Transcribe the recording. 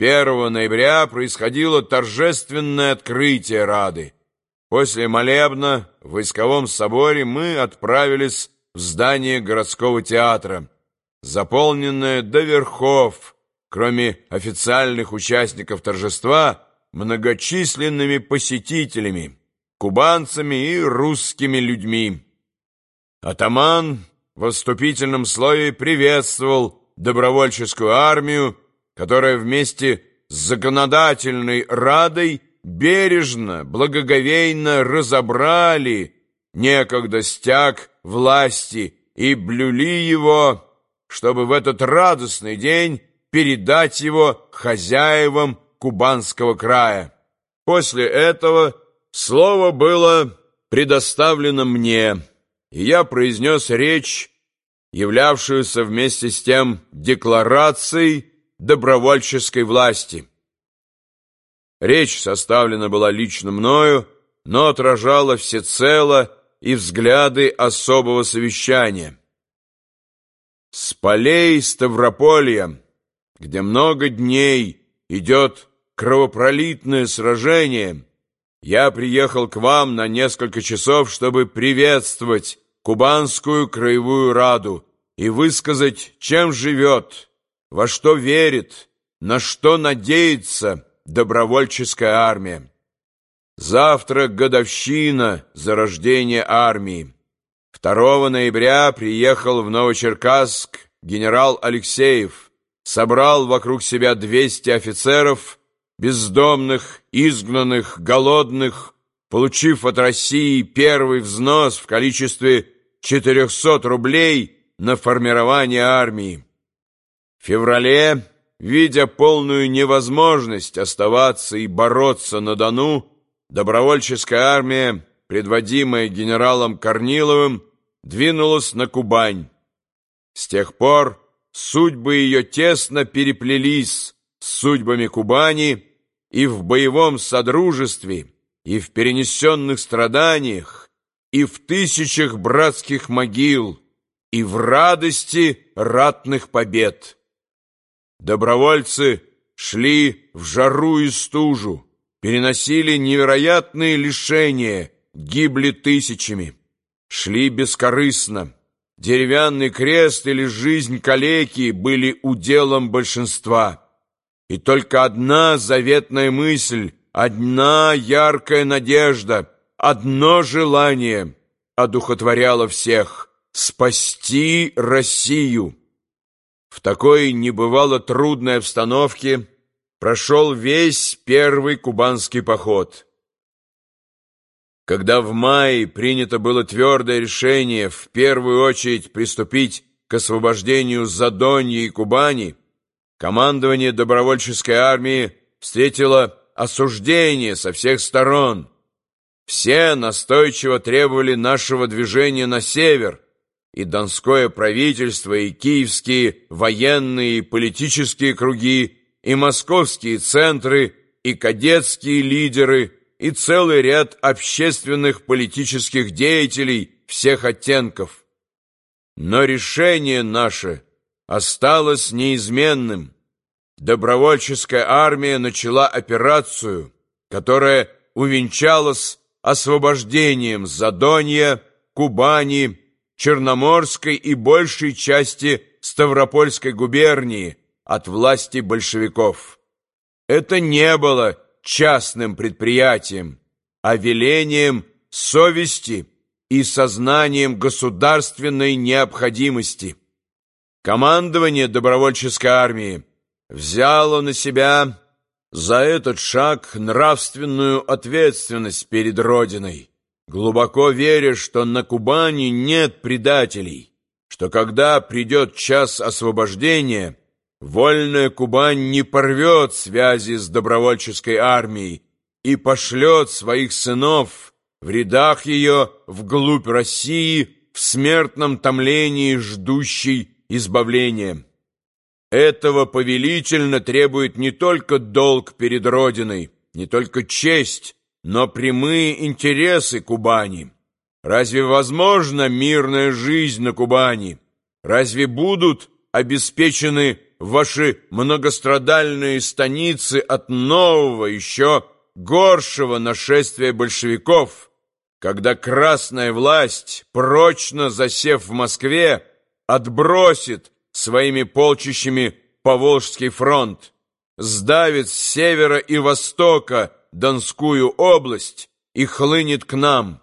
1 ноября происходило торжественное открытие Рады. После молебна в войсковом соборе мы отправились в здание городского театра, заполненное до верхов, кроме официальных участников торжества, многочисленными посетителями, кубанцами и русскими людьми. Атаман в вступительном слое приветствовал добровольческую армию, которая вместе с законодательной радой бережно, благоговейно разобрали некогда стяг власти и блюли его, чтобы в этот радостный день передать его хозяевам Кубанского края. После этого слово было предоставлено мне, и я произнес речь, являвшуюся вместе с тем декларацией добровольческой власти. Речь составлена была лично мною, но отражала всецело и взгляды особого совещания. С полей Ставрополья, где много дней идет кровопролитное сражение, я приехал к вам на несколько часов, чтобы приветствовать Кубанскую краевую раду и высказать, чем живет, во что верит, на что надеется добровольческая армия. Завтра годовщина зарождения армии. 2 ноября приехал в Новочеркасск генерал Алексеев, собрал вокруг себя 200 офицеров, бездомных, изгнанных, голодных, получив от России первый взнос в количестве 400 рублей на формирование армии. В феврале, видя полную невозможность оставаться и бороться на Дону, добровольческая армия, предводимая генералом Корниловым, двинулась на Кубань. С тех пор судьбы ее тесно переплелись с судьбами Кубани и в боевом содружестве, и в перенесенных страданиях, и в тысячах братских могил, и в радости ратных побед. Добровольцы шли в жару и стужу, переносили невероятные лишения, гибли тысячами, шли бескорыстно. Деревянный крест или жизнь калеки были уделом большинства. И только одна заветная мысль, одна яркая надежда, одно желание одухотворяло всех — спасти Россию. В такой небывало трудной обстановке прошел весь первый кубанский поход. Когда в мае принято было твердое решение в первую очередь приступить к освобождению Задонья и Кубани, командование добровольческой армии встретило осуждение со всех сторон. Все настойчиво требовали нашего движения на север, и Донское правительство, и киевские военные и политические круги, и московские центры, и кадетские лидеры, и целый ряд общественных политических деятелей всех оттенков. Но решение наше осталось неизменным. Добровольческая армия начала операцию, которая увенчалась освобождением Задонья, Кубани, Черноморской и большей части Ставропольской губернии от власти большевиков. Это не было частным предприятием, а велением совести и сознанием государственной необходимости. Командование добровольческой армии взяло на себя за этот шаг нравственную ответственность перед Родиной глубоко веря, что на Кубани нет предателей, что когда придет час освобождения, вольная Кубань не порвет связи с добровольческой армией и пошлет своих сынов в рядах ее вглубь России в смертном томлении ждущей избавления. Этого повелительно требует не только долг перед Родиной, не только честь, но прямые интересы Кубани. Разве возможна мирная жизнь на Кубани? Разве будут обеспечены ваши многострадальные станицы от нового, еще горшего нашествия большевиков, когда красная власть, прочно засев в Москве, отбросит своими полчищами Поволжский фронт, сдавит с севера и востока Донскую область и хлынет к нам.